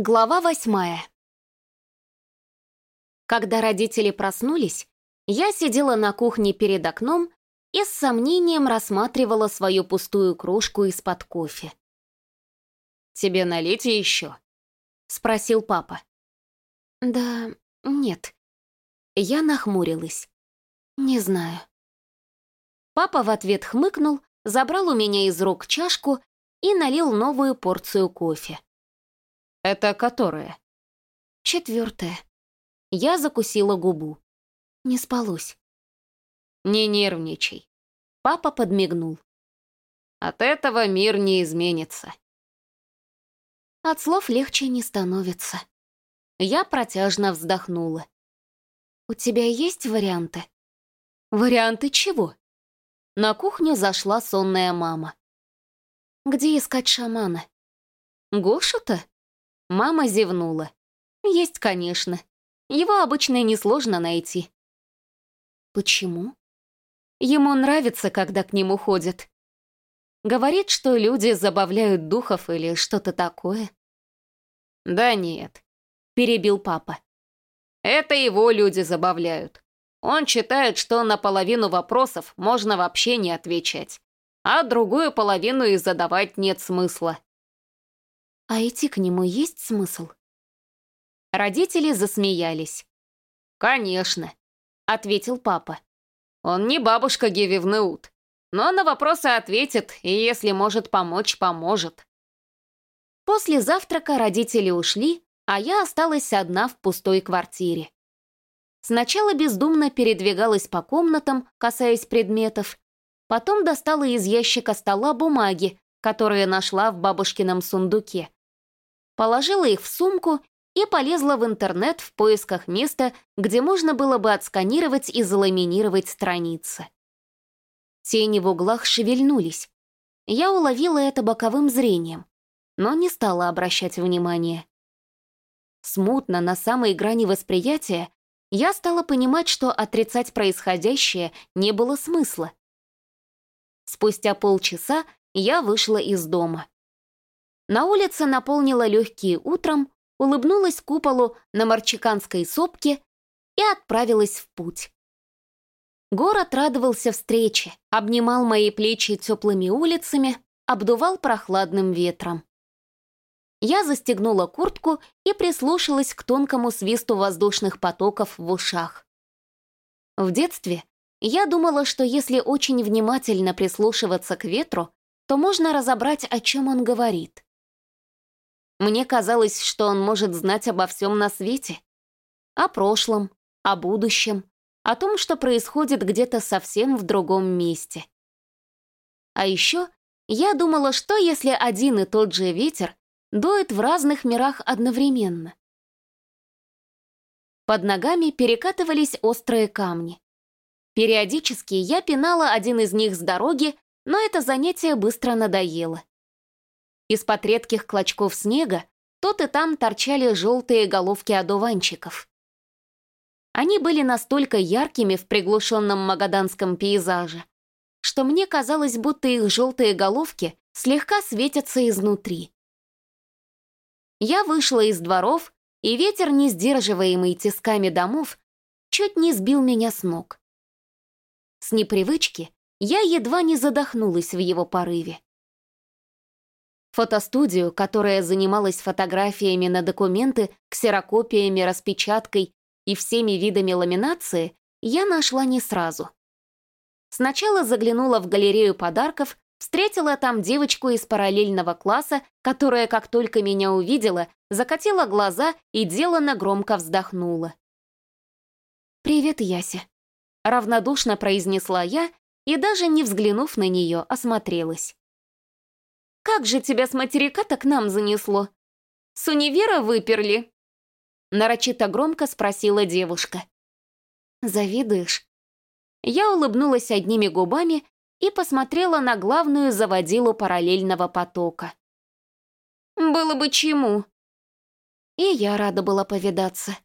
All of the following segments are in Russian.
Глава восьмая. Когда родители проснулись, я сидела на кухне перед окном и с сомнением рассматривала свою пустую кружку из-под кофе. «Тебе налить еще?» — спросил папа. «Да, нет». Я нахмурилась. «Не знаю». Папа в ответ хмыкнул, забрал у меня из рук чашку и налил новую порцию кофе. «Это которая?» «Четвертая». Я закусила губу. Не спалось. «Не нервничай». Папа подмигнул. «От этого мир не изменится». От слов легче не становится. Я протяжно вздохнула. «У тебя есть варианты?» «Варианты чего?» На кухню зашла сонная мама. «Где искать шамана?» «Гошу-то?» Мама зевнула. «Есть, конечно. Его обычно несложно найти». «Почему?» «Ему нравится, когда к нему ходят. Говорит, что люди забавляют духов или что-то такое». «Да нет», — перебил папа. «Это его люди забавляют. Он считает, что на половину вопросов можно вообще не отвечать, а другую половину и задавать нет смысла. А идти к нему есть смысл? Родители засмеялись. «Конечно», — ответил папа. «Он не бабушка Гевивнеут, но на вопросы ответит, и если может помочь, поможет». После завтрака родители ушли, а я осталась одна в пустой квартире. Сначала бездумно передвигалась по комнатам, касаясь предметов, потом достала из ящика стола бумаги, которые нашла в бабушкином сундуке положила их в сумку и полезла в интернет в поисках места, где можно было бы отсканировать и заламинировать страницы. Тени в углах шевельнулись. Я уловила это боковым зрением, но не стала обращать внимания. Смутно, на самой грани восприятия, я стала понимать, что отрицать происходящее не было смысла. Спустя полчаса я вышла из дома. На улице наполнила легкие утром, улыбнулась куполу на Марчиканской сопке и отправилась в путь. Город радовался встрече, обнимал мои плечи теплыми улицами, обдувал прохладным ветром. Я застегнула куртку и прислушалась к тонкому свисту воздушных потоков в ушах. В детстве я думала, что если очень внимательно прислушиваться к ветру, то можно разобрать, о чем он говорит. Мне казалось, что он может знать обо всем на свете. О прошлом, о будущем, о том, что происходит где-то совсем в другом месте. А еще я думала, что если один и тот же ветер дует в разных мирах одновременно. Под ногами перекатывались острые камни. Периодически я пинала один из них с дороги, но это занятие быстро надоело. Из-под редких клочков снега тут и там торчали желтые головки одуванчиков. Они были настолько яркими в приглушенном магаданском пейзаже, что мне казалось, будто их желтые головки слегка светятся изнутри. Я вышла из дворов, и ветер, не сдерживаемый тисками домов, чуть не сбил меня с ног. С непривычки я едва не задохнулась в его порыве. Фотостудию, которая занималась фотографиями на документы, ксерокопиями, распечаткой и всеми видами ламинации, я нашла не сразу. Сначала заглянула в галерею подарков, встретила там девочку из параллельного класса, которая, как только меня увидела, закатила глаза и деланно громко вздохнула. «Привет, Яся», — равнодушно произнесла я и, даже не взглянув на нее, осмотрелась. Как же тебя с материка-то к нам занесло? С универа выперли?» Нарочито громко спросила девушка. «Завидуешь?» Я улыбнулась одними губами и посмотрела на главную заводилу параллельного потока. «Было бы чему?» И я рада была повидаться.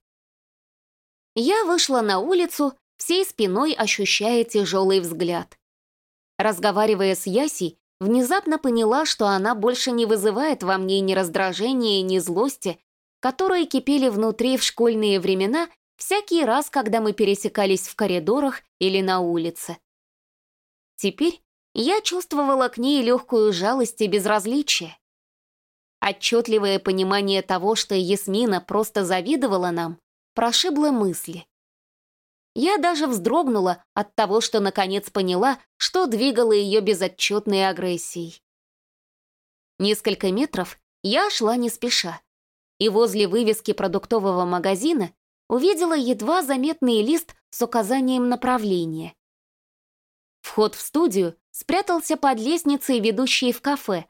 Я вышла на улицу, всей спиной ощущая тяжелый взгляд. Разговаривая с Ясей, внезапно поняла, что она больше не вызывает во мне ни раздражения, ни злости, которые кипели внутри в школьные времена всякий раз, когда мы пересекались в коридорах или на улице. Теперь я чувствовала к ней легкую жалость и безразличие. Отчетливое понимание того, что Ясмина просто завидовала нам, прошибло мысли. Я даже вздрогнула от того, что наконец поняла, что двигало ее безотчетной агрессией. Несколько метров я шла не спеша, и возле вывески продуктового магазина увидела едва заметный лист с указанием направления. Вход в студию спрятался под лестницей, ведущей в кафе,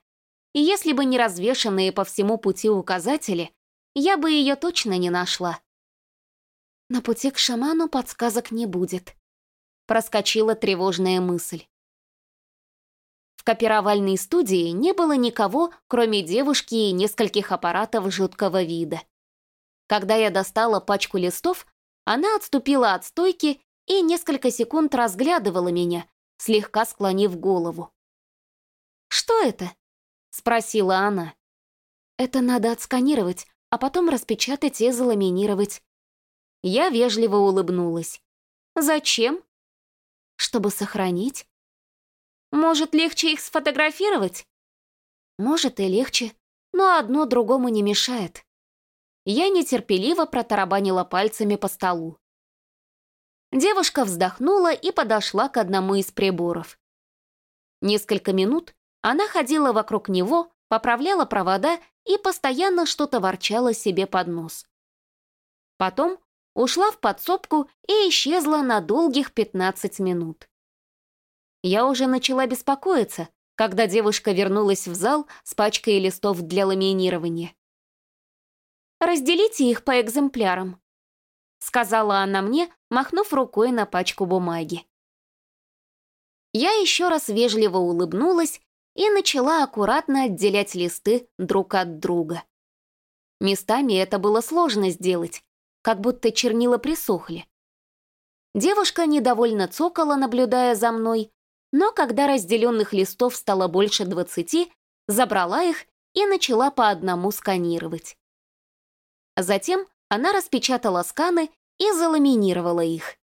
и если бы не развешанные по всему пути указатели, я бы ее точно не нашла. На пути к шаману подсказок не будет. Проскочила тревожная мысль. В копировальной студии не было никого, кроме девушки и нескольких аппаратов жуткого вида. Когда я достала пачку листов, она отступила от стойки и несколько секунд разглядывала меня, слегка склонив голову. «Что это?» — спросила она. «Это надо отсканировать, а потом распечатать и заламинировать. Я вежливо улыбнулась. «Зачем?» «Чтобы сохранить». «Может, легче их сфотографировать?» «Может, и легче, но одно другому не мешает». Я нетерпеливо протарабанила пальцами по столу. Девушка вздохнула и подошла к одному из приборов. Несколько минут она ходила вокруг него, поправляла провода и постоянно что-то ворчала себе под нос. Потом ушла в подсобку и исчезла на долгих 15 минут. Я уже начала беспокоиться, когда девушка вернулась в зал с пачкой листов для ламинирования. «Разделите их по экземплярам», — сказала она мне, махнув рукой на пачку бумаги. Я еще раз вежливо улыбнулась и начала аккуратно отделять листы друг от друга. Местами это было сложно сделать, как будто чернила присохли. Девушка недовольно цокала, наблюдая за мной, но когда разделенных листов стало больше двадцати, забрала их и начала по одному сканировать. Затем она распечатала сканы и заламинировала их.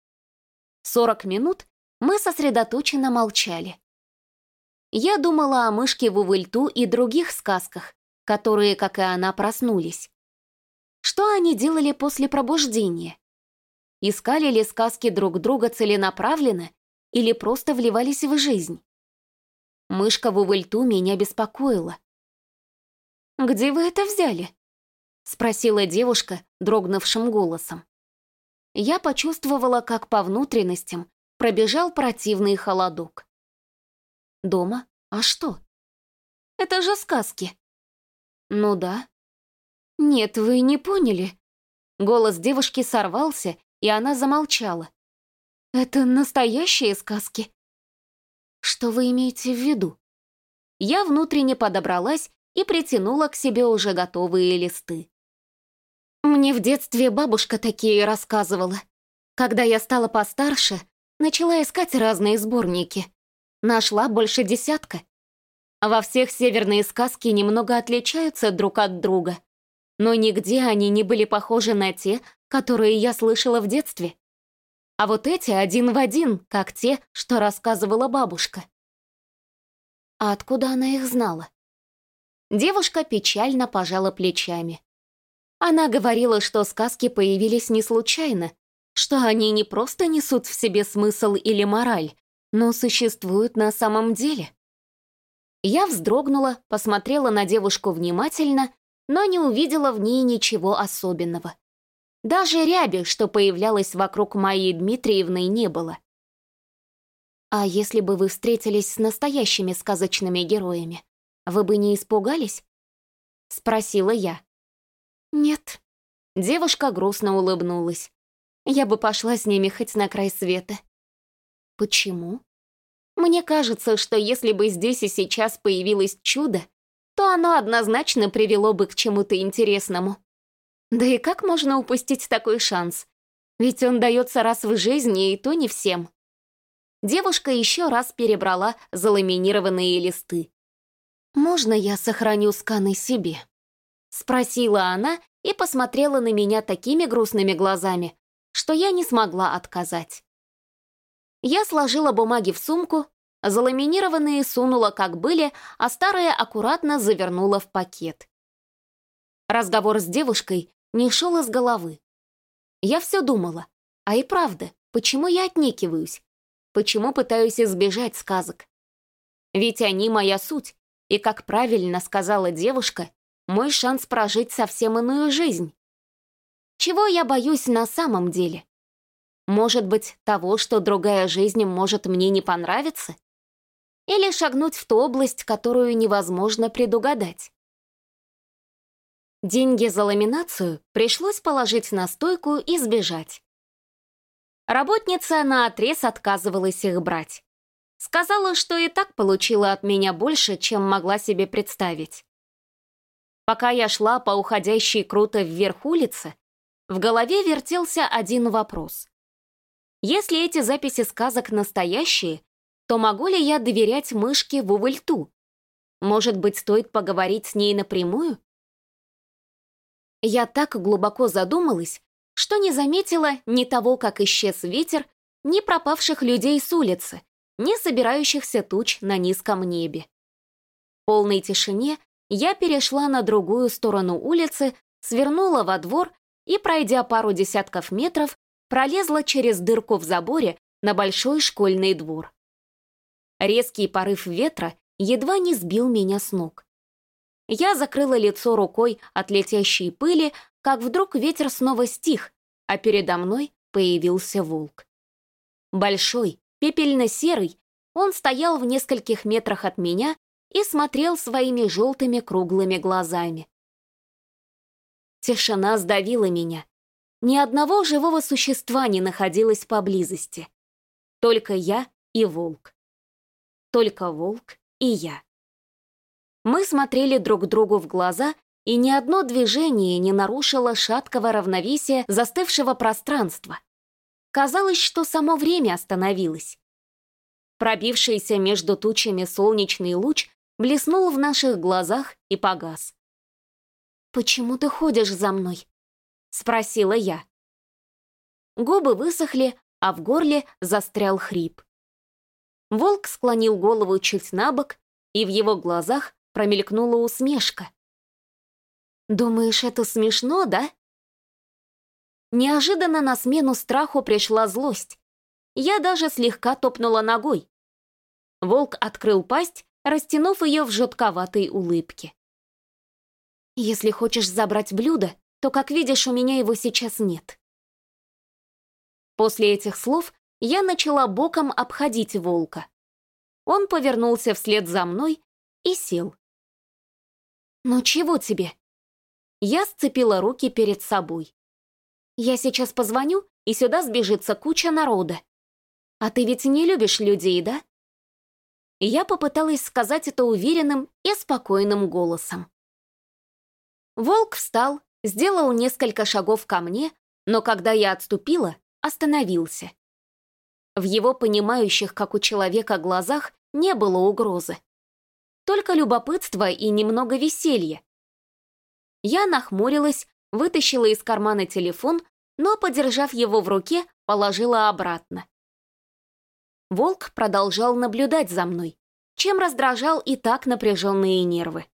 Сорок минут мы сосредоточенно молчали. Я думала о мышке в Увыльту и других сказках, которые, как и она, проснулись. Что они делали после пробуждения? Искали ли сказки друг друга целенаправленно или просто вливались в жизнь? Мышка в увыльту меня беспокоила. «Где вы это взяли?» — спросила девушка дрогнувшим голосом. Я почувствовала, как по внутренностям пробежал противный холодок. «Дома? А что?» «Это же сказки». «Ну да», «Нет, вы не поняли». Голос девушки сорвался, и она замолчала. «Это настоящие сказки?» «Что вы имеете в виду?» Я внутренне подобралась и притянула к себе уже готовые листы. Мне в детстве бабушка такие рассказывала. Когда я стала постарше, начала искать разные сборники. Нашла больше десятка. Во всех северные сказки немного отличаются друг от друга но нигде они не были похожи на те, которые я слышала в детстве. А вот эти один в один, как те, что рассказывала бабушка. А откуда она их знала? Девушка печально пожала плечами. Она говорила, что сказки появились не случайно, что они не просто несут в себе смысл или мораль, но существуют на самом деле. Я вздрогнула, посмотрела на девушку внимательно но не увидела в ней ничего особенного. Даже ряби, что появлялась вокруг Майи Дмитриевны, не было. «А если бы вы встретились с настоящими сказочными героями, вы бы не испугались?» — спросила я. «Нет». Девушка грустно улыбнулась. «Я бы пошла с ними хоть на край света». «Почему?» «Мне кажется, что если бы здесь и сейчас появилось чудо, то оно однозначно привело бы к чему-то интересному. Да и как можно упустить такой шанс? Ведь он дается раз в жизни, и то не всем. Девушка еще раз перебрала заламинированные листы. «Можно я сохраню сканы себе?» Спросила она и посмотрела на меня такими грустными глазами, что я не смогла отказать. Я сложила бумаги в сумку, заламинированные сунула как были, а старые аккуратно завернула в пакет. Разговор с девушкой не шел из головы. Я все думала, а и правда, почему я отнекиваюсь? Почему пытаюсь избежать сказок? Ведь они моя суть, и, как правильно сказала девушка, мой шанс прожить совсем иную жизнь. Чего я боюсь на самом деле? Может быть, того, что другая жизнь может мне не понравиться? Или шагнуть в ту область, которую невозможно предугадать? Деньги за ламинацию пришлось положить на стойку и сбежать. Работница наотрез отказывалась их брать. Сказала, что и так получила от меня больше, чем могла себе представить. Пока я шла по уходящей круто вверх улице, в голове вертелся один вопрос. Если эти записи сказок настоящие, то могу ли я доверять мышке в Увальту? Может быть, стоит поговорить с ней напрямую? Я так глубоко задумалась, что не заметила ни того, как исчез ветер, ни пропавших людей с улицы, ни собирающихся туч на низком небе. В полной тишине я перешла на другую сторону улицы, свернула во двор и, пройдя пару десятков метров, пролезла через дырку в заборе на большой школьный двор. Резкий порыв ветра едва не сбил меня с ног. Я закрыла лицо рукой от летящей пыли, как вдруг ветер снова стих, а передо мной появился волк. Большой, пепельно-серый, он стоял в нескольких метрах от меня и смотрел своими желтыми круглыми глазами. Тишина сдавила меня. Ни одного живого существа не находилось поблизости. Только я и волк. Только волк и я. Мы смотрели друг другу в глаза, и ни одно движение не нарушило шаткого равновесия застывшего пространства. Казалось, что само время остановилось. Пробившийся между тучами солнечный луч блеснул в наших глазах и погас. «Почему ты ходишь за мной?» — спросила я. Губы высохли, а в горле застрял хрип. Волк склонил голову чуть на бок, и в его глазах промелькнула усмешка. «Думаешь, это смешно, да?» Неожиданно на смену страху пришла злость. Я даже слегка топнула ногой. Волк открыл пасть, растянув ее в жутковатой улыбке. «Если хочешь забрать блюдо, то, как видишь, у меня его сейчас нет». После этих слов я начала боком обходить волка. Он повернулся вслед за мной и сел. «Ну чего тебе?» Я сцепила руки перед собой. «Я сейчас позвоню, и сюда сбежится куча народа. А ты ведь не любишь людей, да?» Я попыталась сказать это уверенным и спокойным голосом. Волк встал, сделал несколько шагов ко мне, но когда я отступила, остановился. В его понимающих, как у человека, глазах не было угрозы. Только любопытство и немного веселья. Я нахмурилась, вытащила из кармана телефон, но, подержав его в руке, положила обратно. Волк продолжал наблюдать за мной, чем раздражал и так напряженные нервы.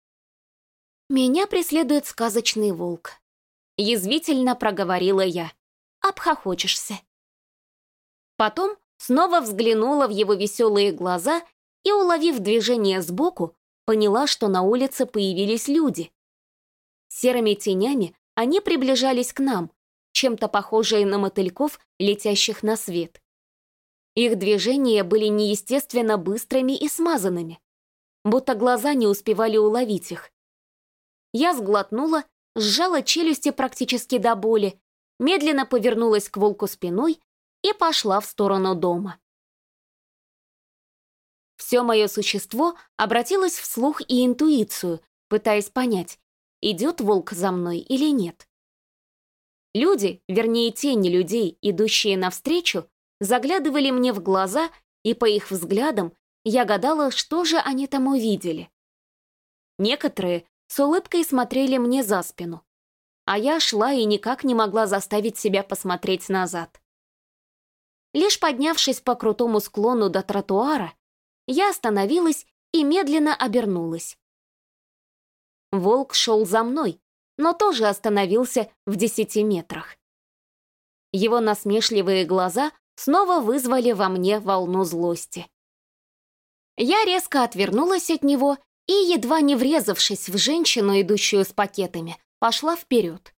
«Меня преследует сказочный волк», — язвительно проговорила я. «Обхохочешься». Потом снова взглянула в его веселые глаза и, уловив движение сбоку, поняла, что на улице появились люди. Серыми тенями они приближались к нам, чем-то похожие на мотыльков, летящих на свет. Их движения были неестественно быстрыми и смазанными, будто глаза не успевали уловить их. Я сглотнула, сжала челюсти практически до боли, медленно повернулась к волку спиной и пошла в сторону дома. Все мое существо обратилось в слух и интуицию, пытаясь понять, идет волк за мной или нет. Люди, вернее тени людей, идущие навстречу, заглядывали мне в глаза, и по их взглядам я гадала, что же они там увидели. Некоторые с улыбкой смотрели мне за спину. а я шла и никак не могла заставить себя посмотреть назад. Лишь поднявшись по крутому склону до тротуара, я остановилась и медленно обернулась. Волк шел за мной, но тоже остановился в десяти метрах. Его насмешливые глаза снова вызвали во мне волну злости. Я резко отвернулась от него и, едва не врезавшись в женщину, идущую с пакетами, пошла вперед.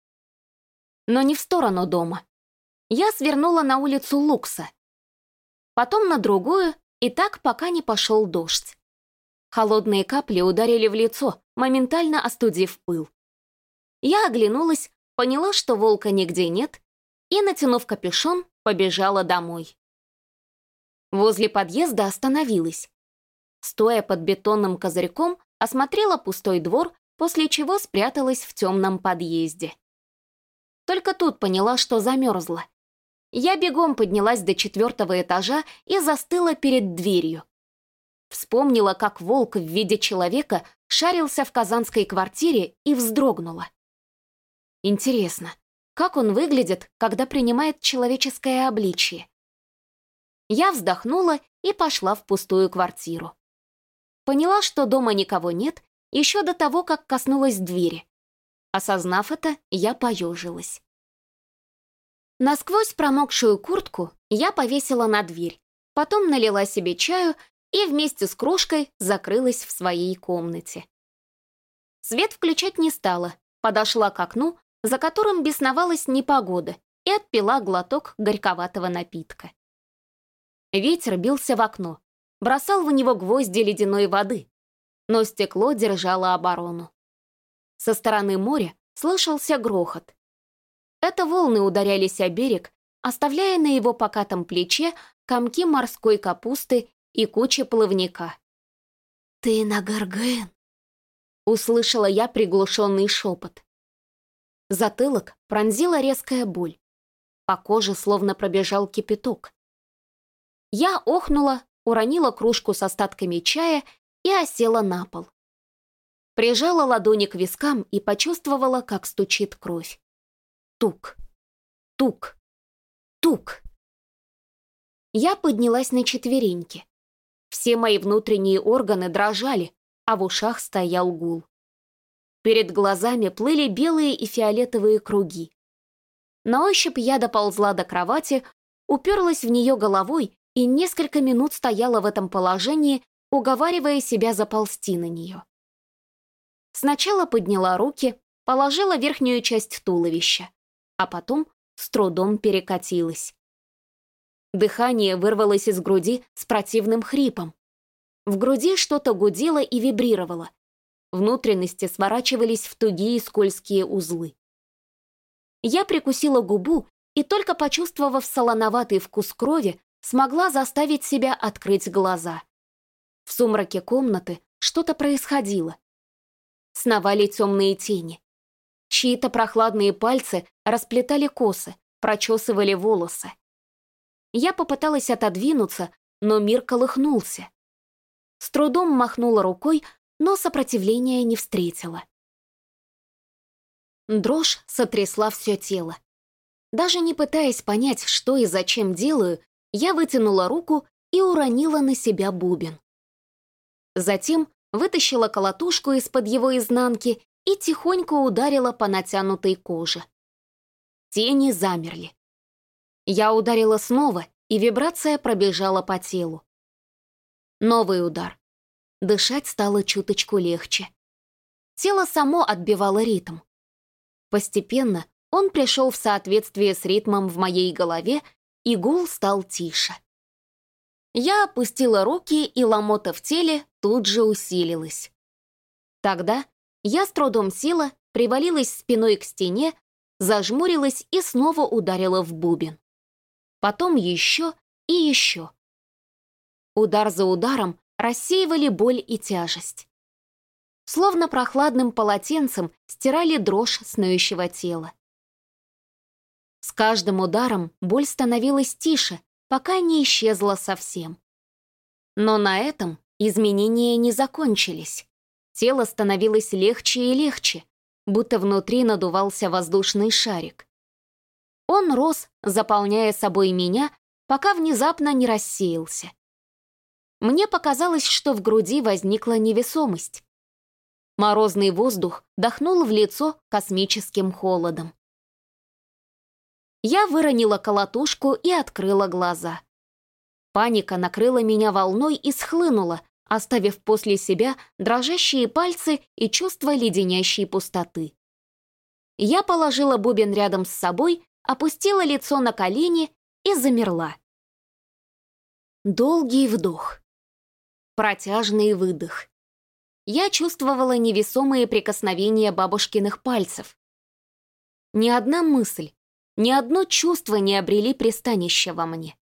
Но не в сторону дома. Я свернула на улицу Лукса. Потом на другую, и так пока не пошел дождь. Холодные капли ударили в лицо, моментально остудив пыл. Я оглянулась, поняла, что волка нигде нет, и, натянув капюшон, побежала домой. Возле подъезда остановилась. Стоя под бетонным козырьком, осмотрела пустой двор, после чего спряталась в темном подъезде. Только тут поняла, что замерзла. Я бегом поднялась до четвертого этажа и застыла перед дверью. Вспомнила, как волк в виде человека шарился в казанской квартире и вздрогнула. Интересно, как он выглядит, когда принимает человеческое обличие? Я вздохнула и пошла в пустую квартиру. Поняла, что дома никого нет, еще до того, как коснулась двери. Осознав это, я поежилась. Насквозь промокшую куртку я повесила на дверь, потом налила себе чаю и вместе с кружкой закрылась в своей комнате. Свет включать не стала, подошла к окну, за которым бесновалась непогода, и отпила глоток горьковатого напитка. Ветер бился в окно, бросал в него гвозди ледяной воды, но стекло держало оборону. Со стороны моря слышался грохот. Это волны ударялись о берег, оставляя на его покатом плече комки морской капусты и кучи плавника. «Ты на Гарген?» — услышала я приглушенный шепот. Затылок пронзила резкая боль. По коже словно пробежал кипяток. Я охнула, уронила кружку с остатками чая и осела на пол. Прижала ладони к вискам и почувствовала, как стучит кровь. Тук, тук, тук. Я поднялась на четвереньки. Все мои внутренние органы дрожали, а в ушах стоял гул. Перед глазами плыли белые и фиолетовые круги. На ощупь я доползла до кровати, уперлась в нее головой и несколько минут стояла в этом положении, уговаривая себя заползти на нее. Сначала подняла руки, положила верхнюю часть туловища, а потом с трудом перекатилась. Дыхание вырвалось из груди с противным хрипом. В груди что-то гудело и вибрировало. Внутренности сворачивались в тугие скользкие узлы. Я прикусила губу и, только почувствовав солоноватый вкус крови, смогла заставить себя открыть глаза. В сумраке комнаты что-то происходило. Сновали темные тени. Чьи-то прохладные пальцы расплетали косы, прочесывали волосы. Я попыталась отодвинуться, но мир колыхнулся. С трудом махнула рукой, но сопротивления не встретила. Дрожь сотрясла все тело. Даже не пытаясь понять, что и зачем делаю, я вытянула руку и уронила на себя бубен. Затем вытащила колотушку из-под его изнанки и тихонько ударила по натянутой коже. Тени замерли. Я ударила снова, и вибрация пробежала по телу. Новый удар. Дышать стало чуточку легче. Тело само отбивало ритм. Постепенно он пришел в соответствие с ритмом в моей голове и гул стал тише. Я опустила руки, и ломота в теле тут же усилилась. Тогда я с трудом села, привалилась спиной к стене, зажмурилась и снова ударила в бубен. Потом еще и еще. Удар за ударом рассеивали боль и тяжесть. Словно прохладным полотенцем стирали дрожь сноющего тела. С каждым ударом боль становилась тише, пока не исчезла совсем. Но на этом изменения не закончились. Тело становилось легче и легче. будто внутри надувался воздушный шарик. Он рос, заполняя собой меня, пока внезапно не рассеялся. Мне показалось, что в груди возникла невесомость. Морозный воздух дохнул в лицо космическим холодом. Я выронила колотушку и открыла глаза. Паника накрыла меня волной и схлынула, оставив после себя дрожащие пальцы и чувство леденящей пустоты. Я положила бубен рядом с собой, опустила лицо на колени и замерла. Долгий вдох. Протяжный выдох. Я чувствовала невесомые прикосновения бабушкиных пальцев. Ни одна мысль, ни одно чувство не обрели пристанища во мне.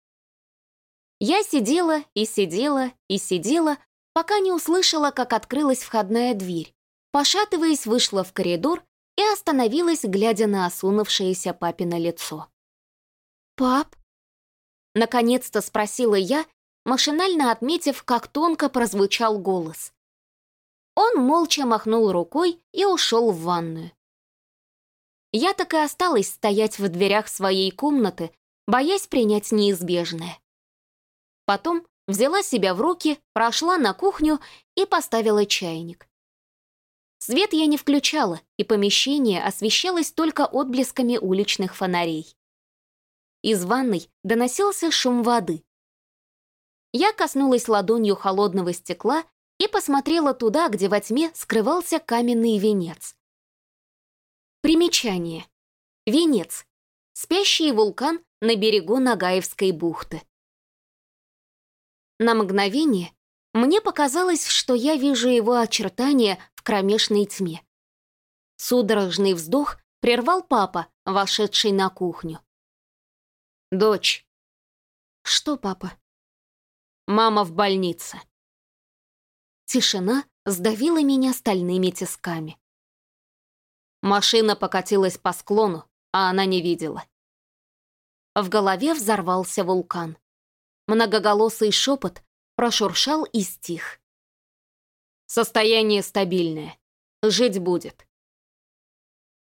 Я сидела и сидела и сидела, пока не услышала, как открылась входная дверь. Пошатываясь, вышла в коридор и остановилась, глядя на осунувшееся папино лицо. «Пап?» Наконец-то спросила я, машинально отметив, как тонко прозвучал голос. Он молча махнул рукой и ушел в ванную. Я так и осталась стоять в дверях своей комнаты, боясь принять неизбежное. Потом взяла себя в руки, прошла на кухню и поставила чайник. Свет я не включала, и помещение освещалось только отблесками уличных фонарей. Из ванной доносился шум воды. Я коснулась ладонью холодного стекла и посмотрела туда, где во тьме скрывался каменный венец. Примечание. Венец. Спящий вулкан на берегу Нагаевской бухты. На мгновение мне показалось, что я вижу его очертания в кромешной тьме. Судорожный вздох прервал папа, вошедший на кухню. «Дочь». «Что, папа?» «Мама в больнице». Тишина сдавила меня стальными тисками. Машина покатилась по склону, а она не видела. В голове взорвался вулкан. Многоголосый шепот прошуршал и стих. «Состояние стабильное. Жить будет».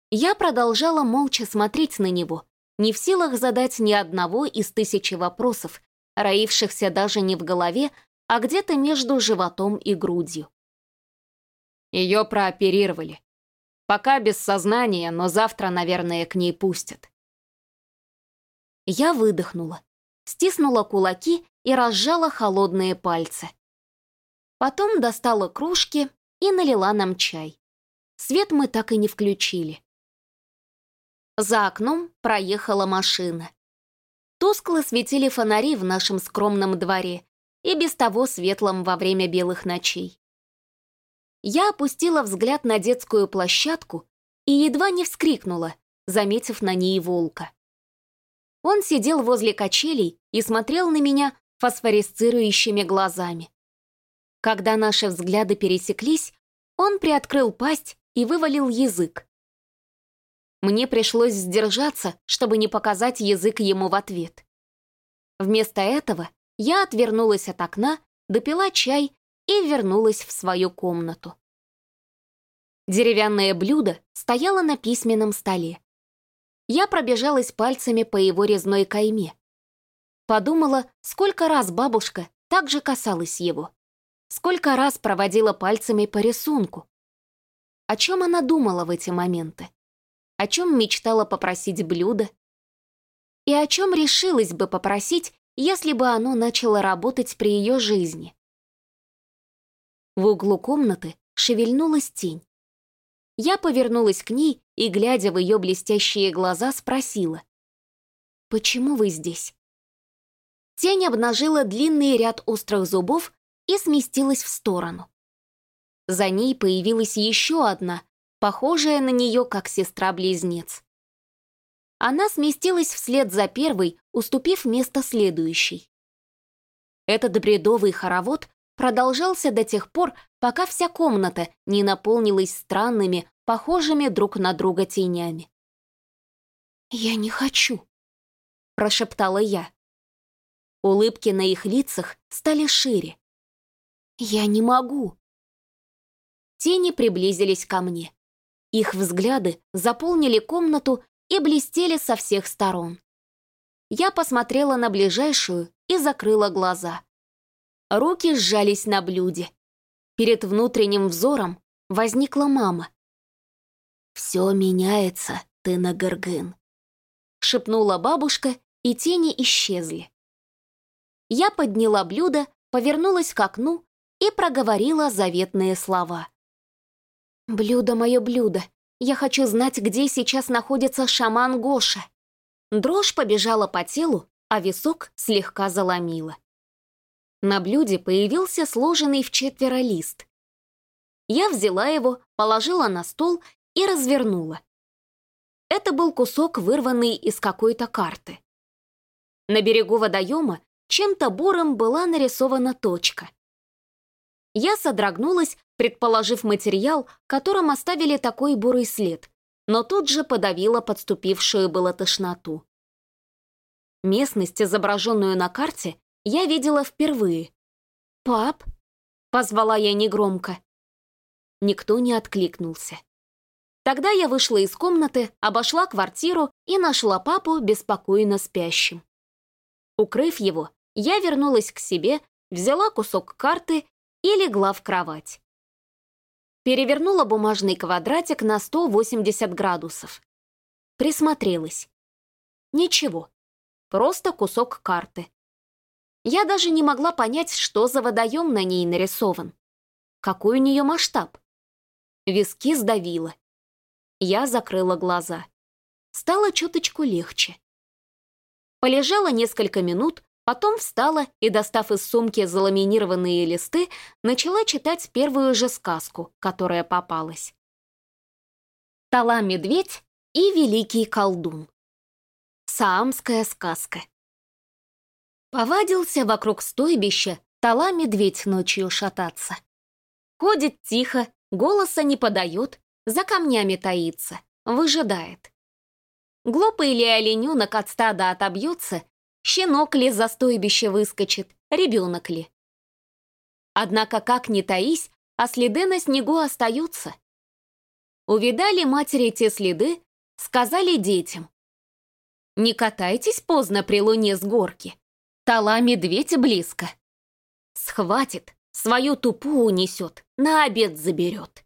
Я продолжала молча смотреть на него, не в силах задать ни одного из тысячи вопросов, роившихся даже не в голове, а где-то между животом и грудью. Ее прооперировали. Пока без сознания, но завтра, наверное, к ней пустят. Я выдохнула, стиснула кулаки и разжала холодные пальцы. Потом достала кружки и налила нам чай. Свет мы так и не включили. За окном проехала машина. Тускло светили фонари в нашем скромном дворе и без того светлом во время белых ночей. Я опустила взгляд на детскую площадку и едва не вскрикнула, заметив на ней волка. Он сидел возле качелей и смотрел на меня фосфоресцирующими глазами. Когда наши взгляды пересеклись, он приоткрыл пасть и вывалил язык. Мне пришлось сдержаться, чтобы не показать язык ему в ответ. Вместо этого я отвернулась от окна, допила чай и вернулась в свою комнату. Деревянное блюдо стояло на письменном столе. Я пробежалась пальцами по его резной кайме. Подумала, сколько раз бабушка так же касалась его. Сколько раз проводила пальцами по рисунку. О чем она думала в эти моменты? О чем мечтала попросить блюдо? И о чем решилась бы попросить, если бы оно начало работать при ее жизни? В углу комнаты шевельнулась тень. Я повернулась к ней и, глядя в ее блестящие глаза, спросила. «Почему вы здесь?» Тень обнажила длинный ряд острых зубов и сместилась в сторону. За ней появилась еще одна, похожая на нее как сестра-близнец. Она сместилась вслед за первой, уступив место следующей. Этот бредовый хоровод продолжался до тех пор, пока вся комната не наполнилась странными, похожими друг на друга тенями. «Я не хочу», — прошептала я. Улыбки на их лицах стали шире. «Я не могу». Тени приблизились ко мне. Их взгляды заполнили комнату и блестели со всех сторон. Я посмотрела на ближайшую и закрыла глаза. Руки сжались на блюде. Перед внутренним взором возникла мама. «Все меняется, ты на Горгын», — шепнула бабушка, и тени исчезли. Я подняла блюдо, повернулась к окну и проговорила заветные слова. «Блюдо мое блюдо. Я хочу знать, где сейчас находится шаман Гоша». Дрожь побежала по телу, а висок слегка заломила. На блюде появился сложенный в четверо лист. Я взяла его, положила на стол и развернула. Это был кусок, вырванный из какой-то карты. На берегу водоема чем-то бурым была нарисована точка. Я содрогнулась, предположив материал, которым оставили такой бурый след, но тут же подавила подступившую было тошноту. Местность, изображенную на карте, я видела впервые. «Пап?» — позвала я негромко. Никто не откликнулся. Тогда я вышла из комнаты, обошла квартиру и нашла папу беспокойно спящим. Укрыв его, я вернулась к себе, взяла кусок карты и легла в кровать. Перевернула бумажный квадратик на 180 градусов. Присмотрелась. Ничего, просто кусок карты. Я даже не могла понять, что за водоем на ней нарисован. Какой у нее масштаб? Виски сдавило. Я закрыла глаза. Стало чуточку легче. Полежала несколько минут, потом встала и, достав из сумки заламинированные листы, начала читать первую же сказку, которая попалась. «Тала-медведь и великий колдун». Саамская сказка. Повадился вокруг стойбища Тала-медведь ночью шататься. Ходит тихо, голоса не подает, за камнями таится, выжидает. Глупый ли олененок от стада отобьется, щенок ли за стойбище выскочит, ребенок ли. Однако как ни таись, а следы на снегу остаются. Увидали матери те следы, сказали детям. Не катайтесь поздно при луне с горки, тала медведь близко. Схватит, свою тупу унесет, на обед заберет.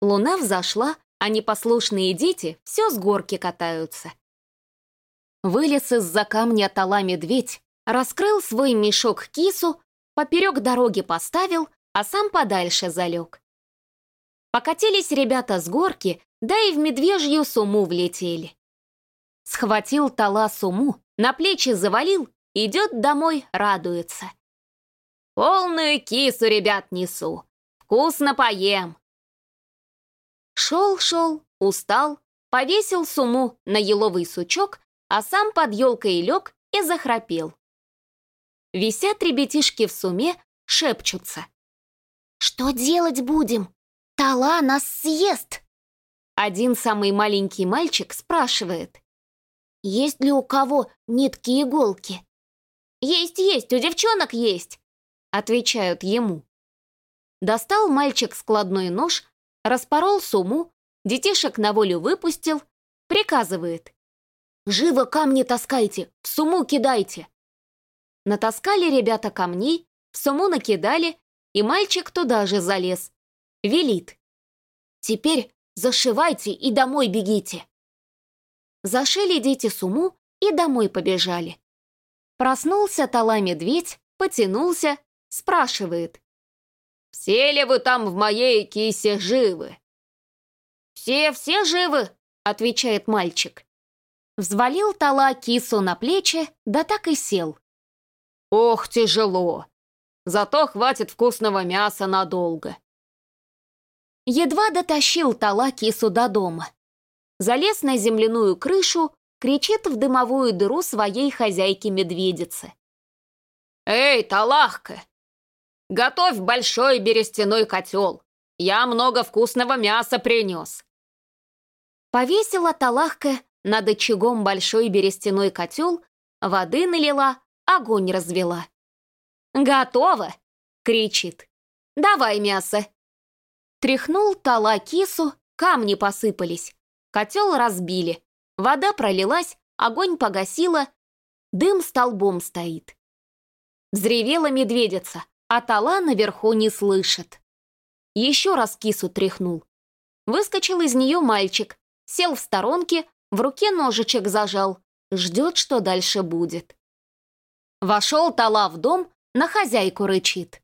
Луна взошла, а непослушные дети все с горки катаются. Вылез из-за камня тала медведь, раскрыл свой мешок кису, поперек дороги поставил, а сам подальше залег. Покатились ребята с горки, да и в медвежью суму влетели. Схватил тала суму, на плечи завалил, идет домой, радуется. «Полную кису, ребят, несу, вкусно поем!» Шел-шел, устал, повесил суму на еловый сучок, а сам под елкой лег и захрапел. Висят ребятишки в суме, шепчутся. «Что делать будем? Тала нас съест!» Один самый маленький мальчик спрашивает. «Есть ли у кого нитки-иголки?» «Есть, есть, у девчонок есть!» Отвечают ему. Достал мальчик складной нож, распорол суму, детишек на волю выпустил, приказывает. «Живо камни таскайте, в суму кидайте!» Натаскали ребята камней, в суму накидали, и мальчик туда же залез. Велит. «Теперь зашивайте и домой бегите!» Зашили дети суму и домой побежали. Проснулся Тала-медведь, потянулся, спрашивает. «Все ли вы там в моей кисе живы?» «Все, все живы», — отвечает мальчик. Взвалил Тала кису на плечи, да так и сел. «Ох, тяжело! Зато хватит вкусного мяса надолго!» Едва дотащил Тала кису до дома. Залез на земляную крышу, кричит в дымовую дыру своей хозяйки-медведицы. «Эй, Талахка, Готовь большой берестяной котел. Я много вкусного мяса принес». Повесила Талахка над очагом большой берестяной котел, воды налила, огонь развела. «Готово!» — кричит. «Давай мясо!» Тряхнул тала кису, камни посыпались. Котел разбили. Вода пролилась, огонь погасила, дым столбом стоит. Взревела медведица, а тала наверху не слышит. Еще раз кису тряхнул. Выскочил из нее мальчик, сел в сторонке, в руке ножичек зажал, ждет, что дальше будет. Вошел Тала в дом, на хозяйку рычит.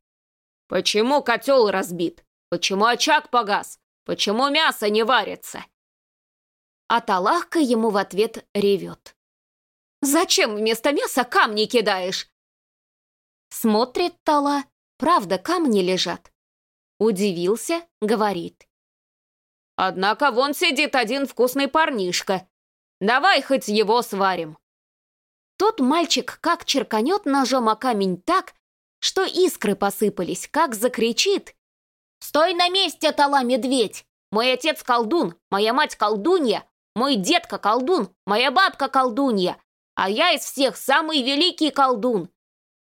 «Почему котел разбит? Почему очаг погас? Почему мясо не варится?» А Талахка ему в ответ ревет. «Зачем вместо мяса камни кидаешь?» Смотрит Тала, правда, камни лежат. Удивился, говорит. «Однако вон сидит один вкусный парнишка. Давай хоть его сварим». Тот мальчик как черканет ножом о камень так, что искры посыпались, как закричит. «Стой на месте, Тала, медведь! Мой отец колдун, моя мать колдунья, мой дедка колдун, моя бабка колдунья, а я из всех самый великий колдун.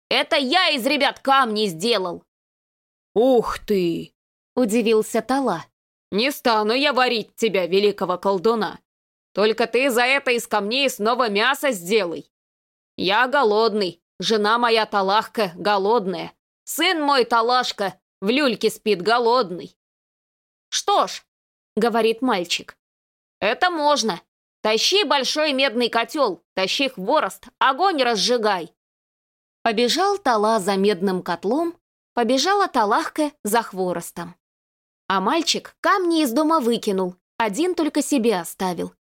Это я из ребят камни сделал!» «Ух ты!» — удивился Тала. «Не стану я варить тебя, великого колдуна. Только ты за это из камней снова мясо сделай. Я голодный, жена моя Талахка голодная, сын мой Талашка в люльке спит голодный». «Что ж», — говорит мальчик, — «это можно. Тащи большой медный котел, тащи хворост, огонь разжигай». Побежал Тала за медным котлом, побежала Талахка за хворостом. А мальчик камни из дома выкинул, один только себе оставил.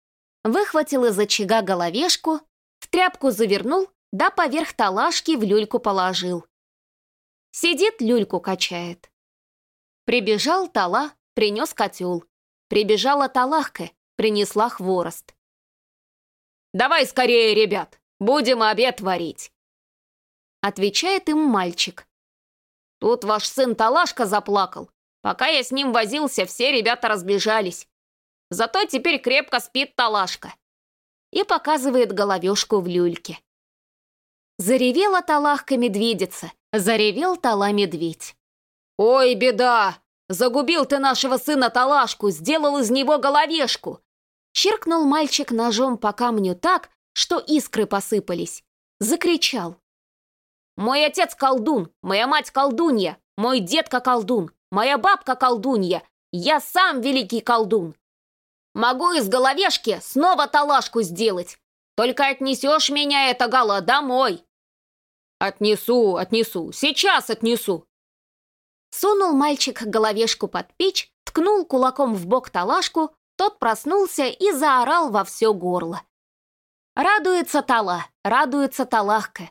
Выхватил из очага головешку, в тряпку завернул, да поверх талашки в люльку положил. Сидит, люльку качает. Прибежал Тала, принес котел. Прибежала Талахка, принесла хворост. «Давай скорее, ребят, будем обед варить!» Отвечает им мальчик. Тут ваш сын Талашка заплакал. Пока я с ним возился, все ребята разбежались. Зато теперь крепко спит Талашка. И показывает головешку в люльке. Заревела Талахка медведица, заревел Тала медведь. «Ой, беда! Загубил ты нашего сына Талашку, сделал из него головешку!» Чиркнул мальчик ножом по камню так, что искры посыпались. Закричал. Мой отец колдун, моя мать колдунья, мой дедка колдун, моя бабка колдунья, я сам великий колдун. Могу из головешки снова талашку сделать, только отнесешь меня, это гала, домой. Отнесу, отнесу, сейчас отнесу. Сунул мальчик головешку под печь, ткнул кулаком в бок талашку, тот проснулся и заорал во все горло. Радуется Тала, радуется Талахка.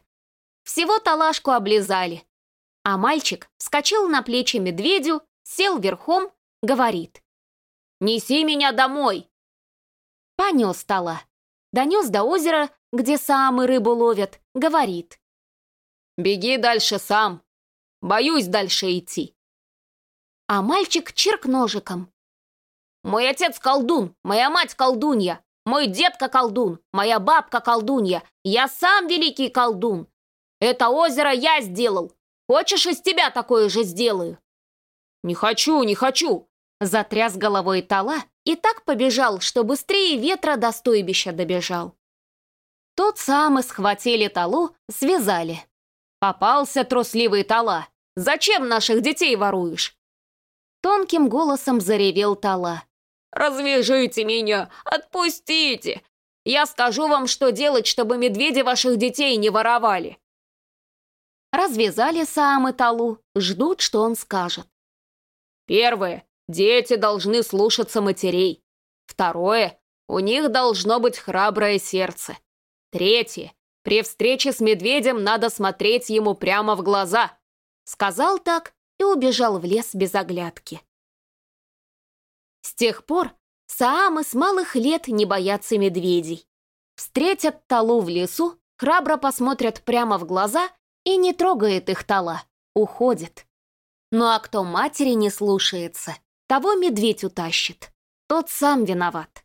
Всего талашку облизали. А мальчик вскочил на плечи медведю, сел верхом, говорит. «Неси меня домой!» Понес тала. Донес до озера, где самы рыбу ловят, говорит. «Беги дальше сам. Боюсь дальше идти». А мальчик чирк ножиком. «Мой отец колдун, моя мать колдунья, мой дедка колдун, моя бабка колдунья, я сам великий колдун. Это озеро я сделал. Хочешь, из тебя такое же сделаю?» «Не хочу, не хочу!» Затряс головой Тала и так побежал, что быстрее ветра до стойбища добежал. Тот самый схватили Талу, связали. «Попался трусливый Тала! Зачем наших детей воруешь?» Тонким голосом заревел Тала. «Развяжите меня! Отпустите! Я скажу вам, что делать, чтобы медведи ваших детей не воровали!» Развязали Саамы Талу, ждут, что он скажет. Первое. Дети должны слушаться матерей. Второе. У них должно быть храброе сердце. Третье. При встрече с медведем надо смотреть ему прямо в глаза. Сказал так и убежал в лес без оглядки. Тех пор Саамы с малых лет не боятся медведей. Встретят Талу в лесу, храбро посмотрят прямо в глаза и не трогает их Тала, уходит. Ну а кто матери не слушается, того медведь утащит. Тот сам виноват.